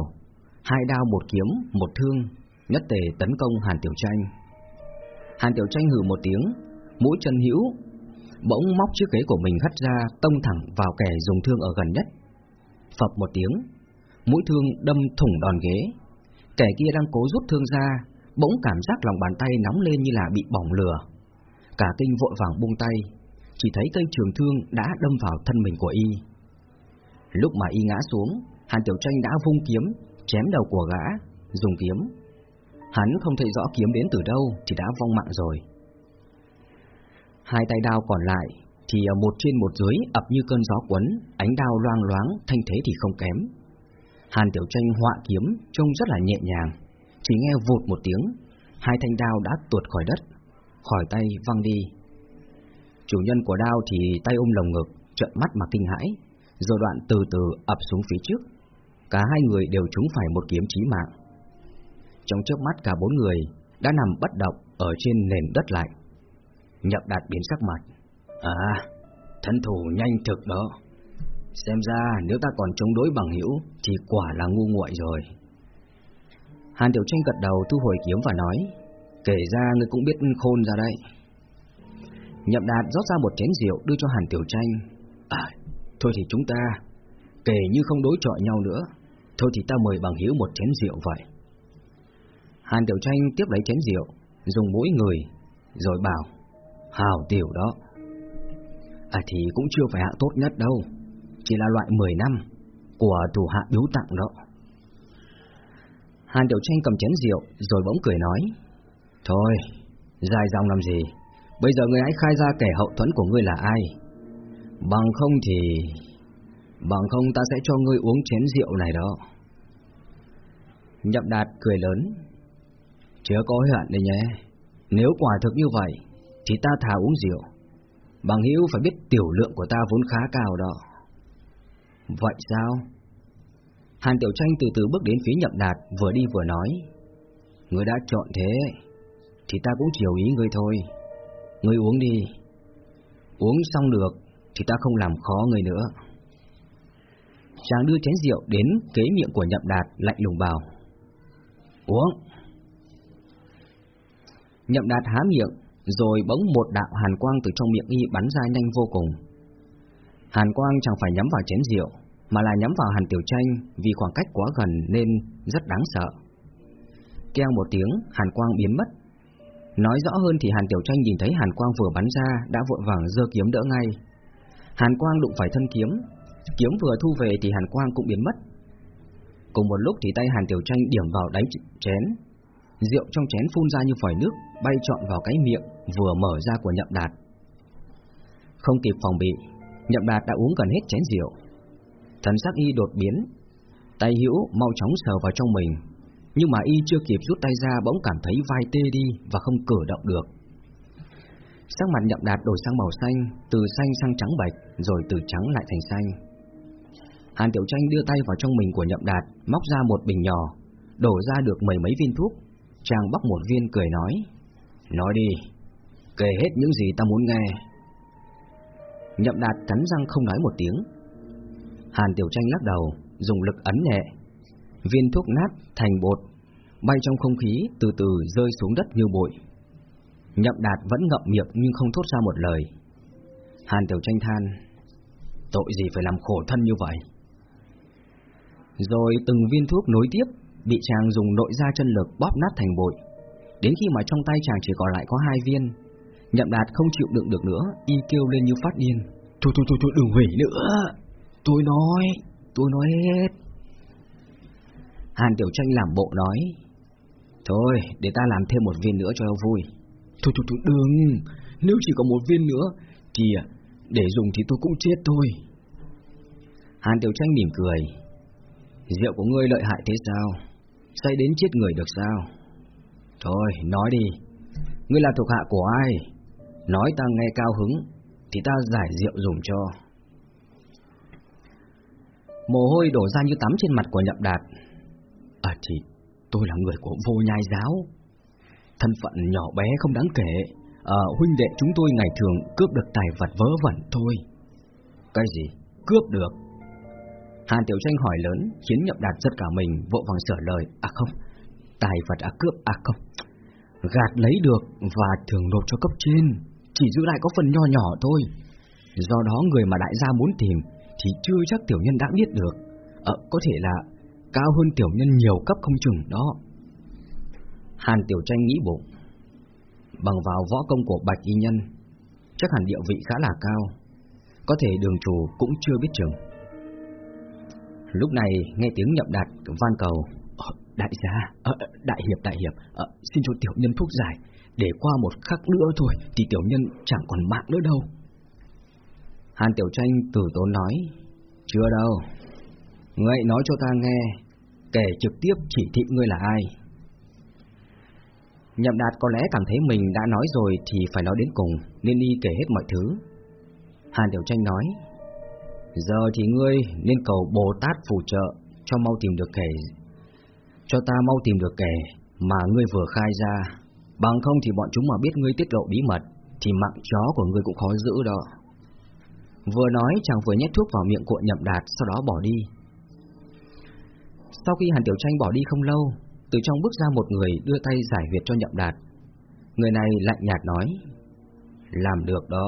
hai đao một kiếm, một thương, nhất tề tấn công Hàn Tiểu Tranh. Hàn Tiểu Tranh hừ một tiếng, mũi chân hữu, bỗng móc chiếc ghế của mình hất ra tông thẳng vào kẻ dùng thương ở gần nhất. Phập một tiếng, mũi thương đâm thủng đòn ghế. Kẻ kia đang cố rút thương ra, bỗng cảm giác lòng bàn tay nóng lên như là bị bỏng lửa. Cả kinh vội vàng buông tay, chỉ thấy cây trường thương đã đâm vào thân mình của y. Lúc mà y ngã xuống, Hàn Tiểu Tranh đã vung kiếm, chém đầu của gã, dùng kiếm. Hắn không thấy rõ kiếm đến từ đâu thì đã vong mạng rồi. Hai tay đao còn lại thì một trên một dưới ập như cơn gió quấn, ánh đao loang loáng, thanh thế thì không kém. Hàn Tiểu Tranh họa kiếm trông rất là nhẹ nhàng, chỉ nghe vụt một tiếng, hai thanh đao đã tuột khỏi đất, khỏi tay văng đi. Chủ nhân của đao thì tay ôm lồng ngực, trợn mắt mà kinh hãi, rồi đoạn từ từ ập xuống phía trước. Cả hai người đều trúng phải một kiếm chí mạng. Trong chớp mắt cả bốn người đã nằm bất động ở trên nền đất lại. Nhậm đạt biến sắc mặt. À, thân thủ nhanh thực đó. Xem ra nếu ta còn chống đối bằng hữu thì quả là ngu nguội rồi. Hàn Tiểu Tranh gật đầu thu hồi kiếm và nói, kể ra ngươi cũng biết khôn ra đây. Nhậm Đạt rót ra một chén rượu đưa cho Hàn Tiểu Tranh. À, thôi thì chúng ta kể như không đối chọi nhau nữa. Thôi thì ta mời bằng hữu một chén rượu vậy. Hàn Tiểu Tranh tiếp lấy chén rượu, dùng mũi người, rồi bảo, hào tiểu đó. À thì cũng chưa phải hạng tốt nhất đâu, chỉ là loại 10 năm của thủ hạ biếu tặng đó. Hàn Tiểu Tranh cầm chén rượu rồi bỗng cười nói, Thôi, dài dòng làm gì, bây giờ ngươi hãy khai ra kẻ hậu thuẫn của ngươi là ai. Bằng không thì... Bằng không ta sẽ cho ngươi uống chén rượu này đó. Nhậm đạt cười lớn. chưa có hận đấy nhé. Nếu quả thực như vậy, thì ta thà uống rượu. Bằng hữu phải biết tiểu lượng của ta vốn khá cao đó. Vậy sao? Hàn Tiểu Tranh từ từ bước đến phía Nhậm Đạt, vừa đi vừa nói. Ngươi đã chọn thế, thì ta cũng chiều ý ngươi thôi. Ngươi uống đi. Uống xong được, thì ta không làm khó ngươi nữa. Chàng đưa chén rượu đến kế miệng của Nhậm Đạt, lạnh lùng bảo. Uống. Nhậm Đạt há miệng, rồi bỗng một đạo hàn quang từ trong miệng y bắn ra nhanh vô cùng. Hàn quang chẳng phải nhắm vào chén rượu, mà là nhắm vào Hàn Tiểu Tranh vì khoảng cách quá gần nên rất đáng sợ. Keo một tiếng, Hàn Quang biến mất. Nói rõ hơn thì Hàn Tiểu Tranh nhìn thấy Hàn Quang vừa bắn ra đã vội vàng giơ kiếm đỡ ngay. Hàn Quang đụng phải thân kiếm, kiếm vừa thu về thì Hàn Quang cũng biến mất. Cùng một lúc thì tay Hàn Tiểu Tranh điểm vào đáy chén, rượu trong chén phun ra như vòi nước, bay trọn vào cái miệng vừa mở ra của Nhậm Đạt. Không kịp phòng bị, Nhậm Đạt đã uống gần hết chén rượu. Thần sắc y đột biến, tay hữu mau chóng sờ vào trong mình, nhưng mà y chưa kịp rút tay ra bỗng cảm thấy vai tê đi và không cử động được. Sắc mặt Nhậm Đạt đổi sang màu xanh, từ xanh sang trắng bạch, rồi từ trắng lại thành xanh. Hàn Tiểu Tranh đưa tay vào trong mình của Nhậm Đạt, móc ra một bình nhỏ, đổ ra được mười mấy viên thuốc. Chàng bóc một viên cười nói, nói đi, kể hết những gì ta muốn nghe. Nhậm Đạt cắn răng không nói một tiếng. Hàn Tiểu Tranh lắc đầu, dùng lực ấn nhẹ. Viên thuốc nát thành bột, bay trong không khí từ từ rơi xuống đất như bụi. Nhậm Đạt vẫn ngậm miệng nhưng không thốt ra một lời. Hàn Tiểu Tranh than, tội gì phải làm khổ thân như vậy? Rồi từng viên thuốc nối tiếp, bị chàng dùng nội gia chân lực bóp nát thành bụi. Đến khi mà trong tay chàng chỉ còn lại có hai viên, Nhậm Đạt không chịu đựng được nữa, y kêu lên như phát điên. Thôi thôi thôi, thôi đừng hủy nữa, tôi nói, tôi nói hết. Hàn Tiểu Tranh làm bộ nói, thôi để ta làm thêm một viên nữa cho vui. Thôi thôi thôi đừng, nếu chỉ có một viên nữa thì để dùng thì tôi cũng chết thôi. Hàn Tiểu Tranh mỉm cười, rượu của ngươi lợi hại thế sao? Say đến chết người được sao? Thôi, nói đi, ngươi là thuộc hạ của ai? Nói ta nghe cao hứng, thì ta giải rượu dùng cho. Mồ hôi đổ ra như tắm trên mặt của nhậm đạt. À thì tôi là người của vô nhai giáo. Thân phận nhỏ bé không đáng kể. À, huynh đệ chúng tôi ngày thường cướp được tài vật vớ vẩn thôi. Cái gì? Cướp được? Hàn Tiểu Tranh hỏi lớn khiến nhậm đạt rất cả mình vội vàng sửa lời. À không, tài vật à cướp à không. Gạt lấy được và thường nộp cho cấp trên, chỉ giữ lại có phần nho nhỏ thôi. Do đó người mà đại gia muốn tìm thì chưa chắc tiểu nhân đã biết được. Ờ, có thể là cao hơn tiểu nhân nhiều cấp không chừng đó. Hàn Tiểu Tranh nghĩ bụng, bằng vào võ công của Bạch Y Nhân, chắc hẳn địa vị khá là cao, có thể đường chủ cũng chưa biết chừng. Lúc này nghe tiếng nhậm đạt van cầu, ờ, đại gia, à, đại hiệp đại hiệp, à, xin cho tiểu nhân thuốc giải, để qua một khắc nữa thôi thì tiểu nhân chẳng còn mạng nữa đâu. Hàn Tiểu Tranh từ tốn nói, chưa đâu, ngươi nói cho ta nghe, kể trực tiếp chỉ thị ngươi là ai. Nhậm Đạt có lẽ cảm thấy mình đã nói rồi thì phải nói đến cùng, nên đi kể hết mọi thứ. Hàn Tiểu Tranh nói, giờ thì ngươi nên cầu Bồ Tát phù trợ cho mau tìm được kẻ, cho ta mau tìm được kẻ mà ngươi vừa khai ra, bằng không thì bọn chúng mà biết ngươi tiết lộ bí mật, thì mạng chó của ngươi cũng khó giữ đó. Vừa nói chàng vừa nhét thuốc vào miệng của Nhậm Đạt, sau đó bỏ đi. Sau khi Hàn Tiểu Tranh bỏ đi không lâu, từ trong bước ra một người đưa tay giải huyệt cho Nhậm Đạt. Người này lạnh nhạt nói, làm được đó,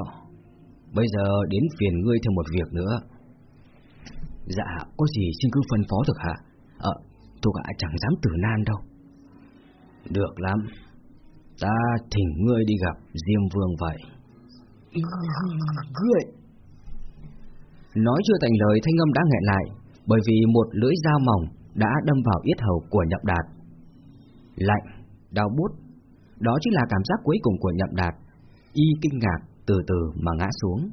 bây giờ đến phiền ngươi thêm một việc nữa. Dạ, có gì xin cứ phân phó được hả? Ờ, tôi gã chẳng dám tử nan đâu. Được lắm, ta thỉnh ngươi đi gặp Diêm Vương vậy. Ngươi! Nói chưa thành lời thanh âm đã nghẹn lại, bởi vì một lưỡi dao mỏng đã đâm vào yết hầu của nhậm đạt. Lạnh, đau bút, đó chính là cảm giác cuối cùng của nhậm đạt. Y kinh ngạc, từ từ mà ngã xuống.